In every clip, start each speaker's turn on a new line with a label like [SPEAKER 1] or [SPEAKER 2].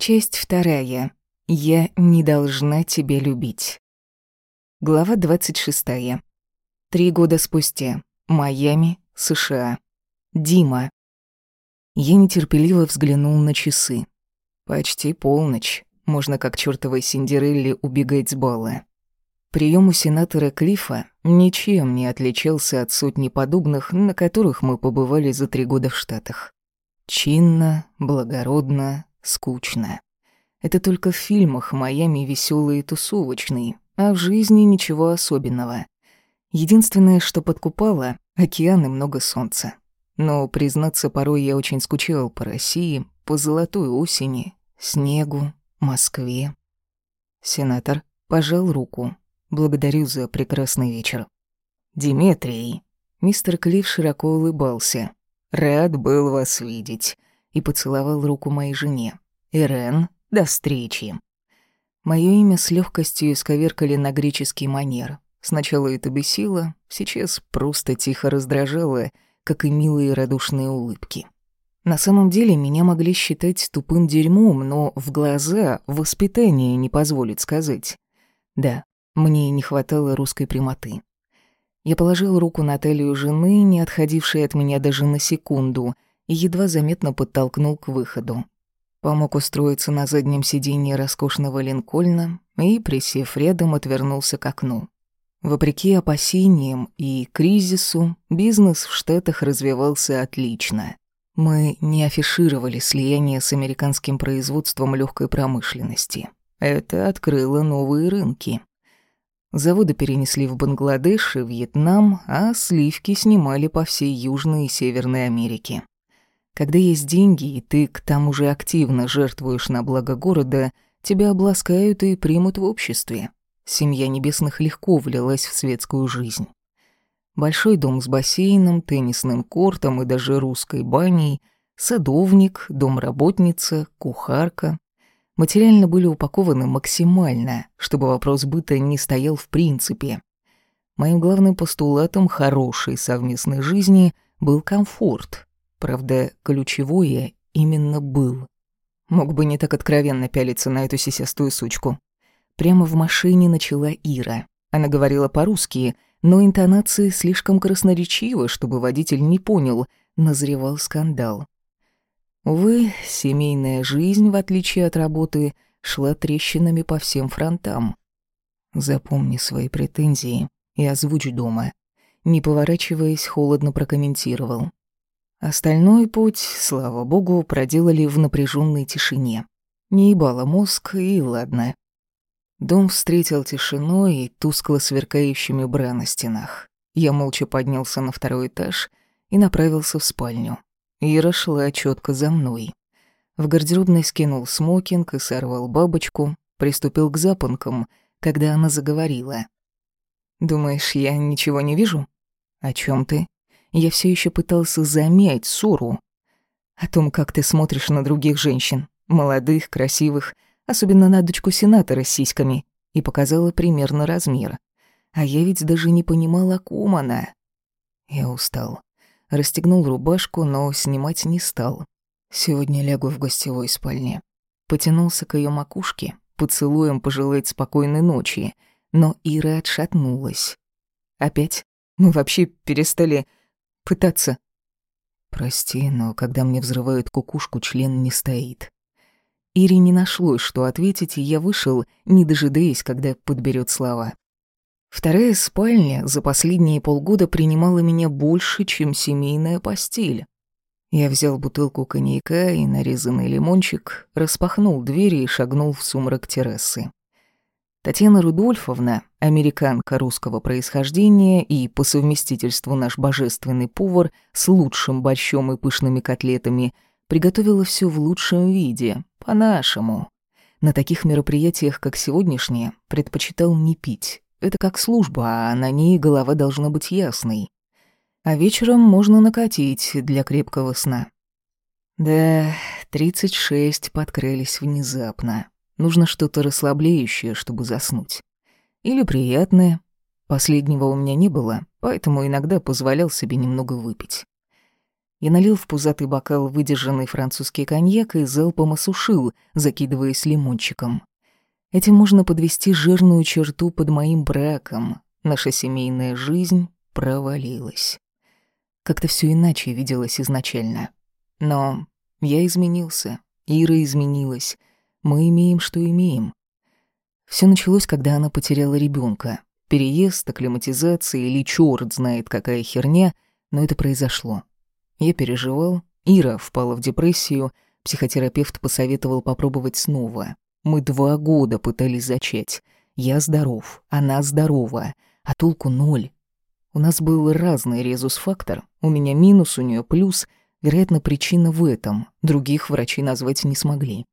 [SPEAKER 1] Часть вторая. Я не должна тебя любить. Глава 26. Три года спустя. Майами, США. Дима. Я нетерпеливо взглянул на часы. Почти полночь. Можно как чёртовой Синдерелле убегать с бала. Прием у сенатора Клифа ничем не отличался от сотни подобных, на которых мы побывали за три года в Штатах. Чинно, благородно, скучно. Это только в фильмах Майами веселый и тусовочный, а в жизни ничего особенного. Единственное, что подкупало — океан и много солнца. Но, признаться, порой я очень скучал по России, по золотой осени, снегу, Москве. Сенатор пожал руку. Благодарю за прекрасный вечер. Димитрий. Мистер Клифф широко улыбался. Рад был вас видеть. И поцеловал руку моей жене. Ирен, до встречи. Моё имя с легкостью исковеркали на греческий манер. Сначала это бесило, сейчас просто тихо раздражало, как и милые радушные улыбки. На самом деле меня могли считать тупым дерьмом, но в глаза воспитание не позволит сказать. Да, мне не хватало русской прямоты. Я положил руку на талию жены, не отходившей от меня даже на секунду, и едва заметно подтолкнул к выходу. Помог устроиться на заднем сиденье роскошного Линкольна и, присев рядом, отвернулся к окну. Вопреки опасениям и кризису, бизнес в Штатах развивался отлично. Мы не афишировали слияние с американским производством легкой промышленности. Это открыло новые рынки. Заводы перенесли в Бангладеш и Вьетнам, а сливки снимали по всей Южной и Северной Америке. Когда есть деньги, и ты к тому же активно жертвуешь на благо города, тебя обласкают и примут в обществе. Семья Небесных легко влилась в светскую жизнь. Большой дом с бассейном, теннисным кортом и даже русской баней, садовник, домработница, кухарка материально были упакованы максимально, чтобы вопрос быта не стоял в принципе. Моим главным постулатом хорошей совместной жизни был комфорт. Правда, ключевое именно был. Мог бы не так откровенно пялиться на эту сисястую сучку. Прямо в машине начала Ира. Она говорила по-русски, но интонации слишком красноречивы, чтобы водитель не понял, назревал скандал. Увы, семейная жизнь, в отличие от работы, шла трещинами по всем фронтам. Запомни свои претензии и озвучь дома. Не поворачиваясь, холодно прокомментировал. Остальной путь, слава богу, проделали в напряженной тишине. Не ебало мозг, и ладно. Дом встретил тишиной и тускло сверкающими бра на стенах. Я молча поднялся на второй этаж и направился в спальню. Ира шла четко за мной. В гардеробной скинул смокинг и сорвал бабочку, приступил к запонкам, когда она заговорила. «Думаешь, я ничего не вижу? О чем ты?» Я все еще пытался замять ссору. О том, как ты смотришь на других женщин, молодых, красивых, особенно на дочку сенатора с сиськами, и показала примерно размер. А я ведь даже не понимала, о ком она. Я устал. Расстегнул рубашку, но снимать не стал. Сегодня лягу в гостевой спальне. Потянулся к ее макушке, поцелуем пожелать спокойной ночи, но Ира отшатнулась. Опять? Мы вообще перестали пытаться. Прости, но когда мне взрывают кукушку, член не стоит. Ире не нашлось, что ответить, и я вышел, не дожидаясь, когда подберет слова. Вторая спальня за последние полгода принимала меня больше, чем семейная постель. Я взял бутылку коньяка и нарезанный лимончик, распахнул двери и шагнул в сумрак террасы. Татьяна Рудольфовна, американка русского происхождения и по совместительству наш божественный повар с лучшим борщом и пышными котлетами, приготовила все в лучшем виде, по-нашему. На таких мероприятиях, как сегодняшнее, предпочитал не пить, это как служба, а на ней голова должна быть ясной. А вечером можно накатить для крепкого сна. Да, 36 подкрылись внезапно. Нужно что-то расслабляющее, чтобы заснуть. Или приятное. Последнего у меня не было, поэтому иногда позволял себе немного выпить. Я налил в пузатый бокал выдержанный французский коньяк и залпом осушил, закидываясь лимончиком. Этим можно подвести жирную черту под моим браком. Наша семейная жизнь провалилась. Как-то все иначе виделось изначально. Но я изменился, Ира изменилась. Мы имеем, что имеем. Все началось, когда она потеряла ребенка. Переезд, акклиматизация или чёрт знает какая херня, но это произошло. Я переживал, Ира впала в депрессию, психотерапевт посоветовал попробовать снова. Мы два года пытались зачать. Я здоров, она здорова, а толку ноль. У нас был разный резус-фактор, у меня минус, у нее плюс. Вероятно, причина в этом, других врачи назвать не смогли.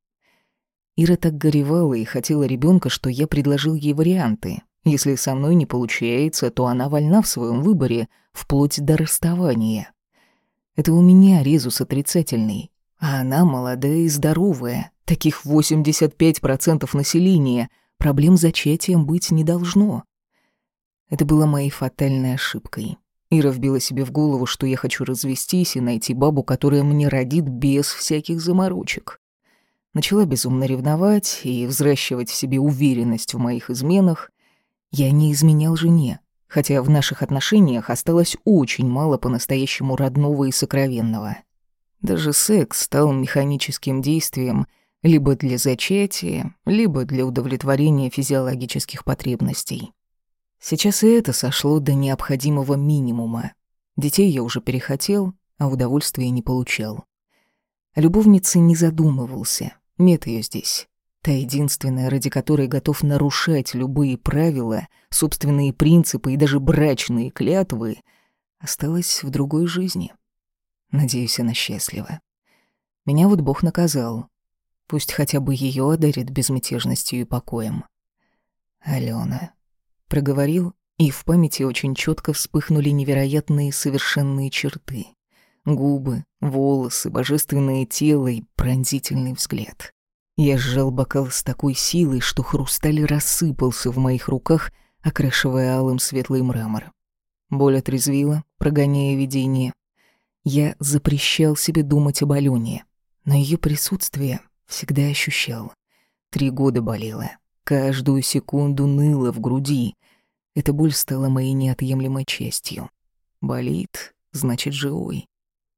[SPEAKER 1] Ира так горевала и хотела ребенка, что я предложил ей варианты. Если со мной не получается, то она вольна в своем выборе, вплоть до расставания. Это у меня резус отрицательный, а она молодая и здоровая. Таких 85% населения. Проблем с зачатием быть не должно. Это было моей фатальной ошибкой. Ира вбила себе в голову, что я хочу развестись и найти бабу, которая мне родит без всяких заморочек. Начала безумно ревновать и взращивать в себе уверенность в моих изменах. Я не изменял жене, хотя в наших отношениях осталось очень мало по-настоящему родного и сокровенного. Даже секс стал механическим действием либо для зачатия, либо для удовлетворения физиологических потребностей. Сейчас и это сошло до необходимого минимума. Детей я уже перехотел, а удовольствия не получал. О любовнице не задумывался, нет ее здесь. Та единственная, ради которой готов нарушать любые правила, собственные принципы и даже брачные клятвы, осталась в другой жизни. Надеюсь, она счастлива. Меня вот Бог наказал. Пусть хотя бы ее одарит безмятежностью и покоем. Алена. Проговорил, и в памяти очень четко вспыхнули невероятные совершенные черты. Губы, волосы, божественное тело и пронзительный взгляд. Я сжал бокал с такой силой, что хрусталь рассыпался в моих руках, окрашивая алым светлый мрамор. Боль отрезвила, прогоняя видение. Я запрещал себе думать об Алене, но ее присутствие всегда ощущал. Три года болела, каждую секунду ныло в груди. Эта боль стала моей неотъемлемой частью. Болит, значит, живой.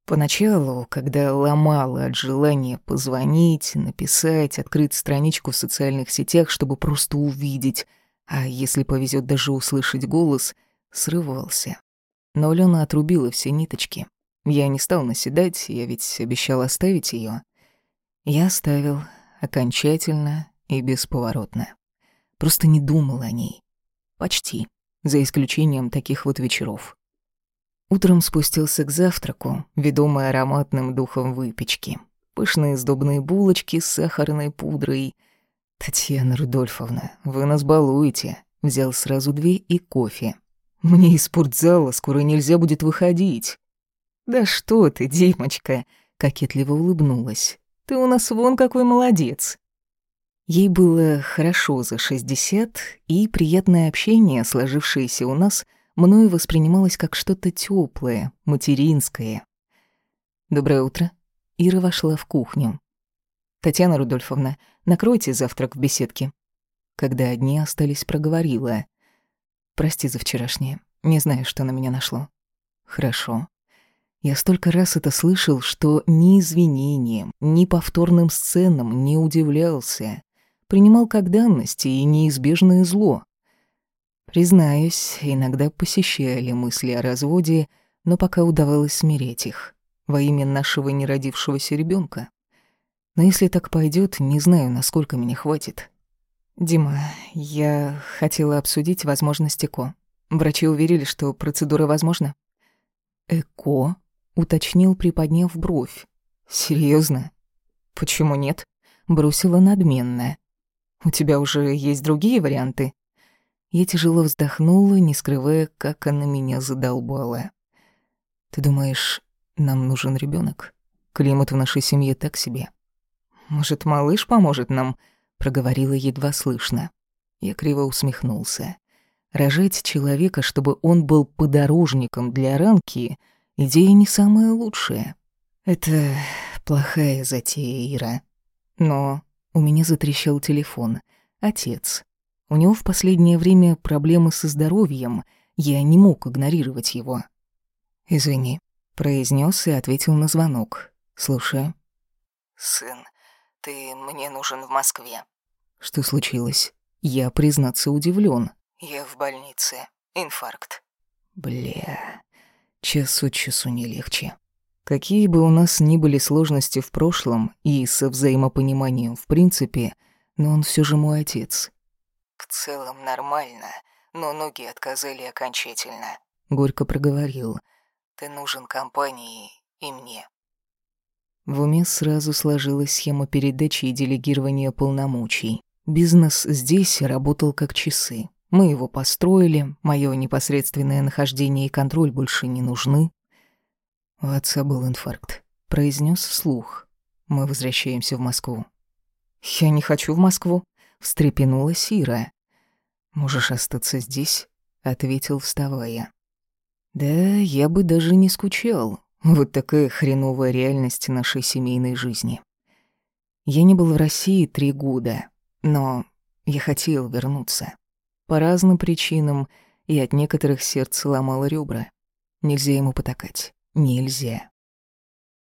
[SPEAKER 1] Поначалу, когда ломала от желания позвонить, написать, открыть страничку в социальных сетях, чтобы просто увидеть, а если повезет даже услышать голос, срывался. Но Алена отрубила все ниточки. Я не стал наседать, я ведь обещал оставить ее. Я оставил окончательно и бесповоротно. Просто не думал о ней. Почти, за исключением таких вот вечеров. Утром спустился к завтраку, ведомый ароматным духом выпечки. Пышные сдобные булочки с сахарной пудрой. «Татьяна Рудольфовна, вы нас балуете». Взял сразу две и кофе. «Мне из спортзала скоро нельзя будет выходить». «Да что ты, Димочка!» — кокетливо улыбнулась. «Ты у нас вон какой молодец!» Ей было хорошо за шестьдесят, и приятное общение, сложившееся у нас — мною воспринималось как что-то теплое, материнское. «Доброе утро». Ира вошла в кухню. «Татьяна Рудольфовна, накройте завтрак в беседке». Когда одни остались, проговорила. «Прости за вчерашнее. Не знаю, что на меня нашло». «Хорошо». Я столько раз это слышал, что ни извинением, ни повторным сценам не удивлялся. Принимал как данности и неизбежное зло. Признаюсь, иногда посещали мысли о разводе, но пока удавалось смирить их во имя нашего неродившегося ребенка. Но если так пойдет, не знаю, насколько меня хватит. Дима, я хотела обсудить возможность ЭКО. Врачи уверили, что процедура возможна. ЭКО? уточнил, приподняв бровь. Серьезно? Почему нет? бросила надменно. У тебя уже есть другие варианты? Я тяжело вздохнула, не скрывая, как она меня задолбала. «Ты думаешь, нам нужен ребенок? Климат в нашей семье так себе». «Может, малыш поможет нам?» — проговорила едва слышно. Я криво усмехнулся. Рожать человека, чтобы он был подорожником для ранки, идея не самая лучшая. Это плохая затея, Ира. Но у меня затрещал телефон. Отец. У него в последнее время проблемы со здоровьем. Я не мог игнорировать его. «Извини», — произнес и ответил на звонок. «Слушаю».
[SPEAKER 2] «Сын, ты мне нужен в Москве».
[SPEAKER 1] «Что случилось?» Я, признаться, удивлен.
[SPEAKER 2] «Я в больнице. Инфаркт».
[SPEAKER 1] «Бля, час от часу не легче». Какие бы у нас ни были сложности в прошлом и со взаимопониманием в принципе, но он все же мой отец.
[SPEAKER 2] «В целом нормально, но ноги отказали окончательно», —
[SPEAKER 1] горько проговорил.
[SPEAKER 2] «Ты нужен компании и мне».
[SPEAKER 1] В уме сразу сложилась схема передачи и делегирования полномочий. Бизнес здесь работал как часы. Мы его построили, мое непосредственное нахождение и контроль больше не нужны. У отца был инфаркт. Произнес вслух. Мы возвращаемся в Москву. «Я не хочу в Москву», — встрепенулась Ира. «Можешь остаться здесь?» — ответил, вставая. «Да, я бы даже не скучал. Вот такая хреновая реальность нашей семейной жизни. Я не был в России три года, но я хотел вернуться. По разным причинам, и от некоторых сердце ломало ребра. Нельзя ему потакать. Нельзя.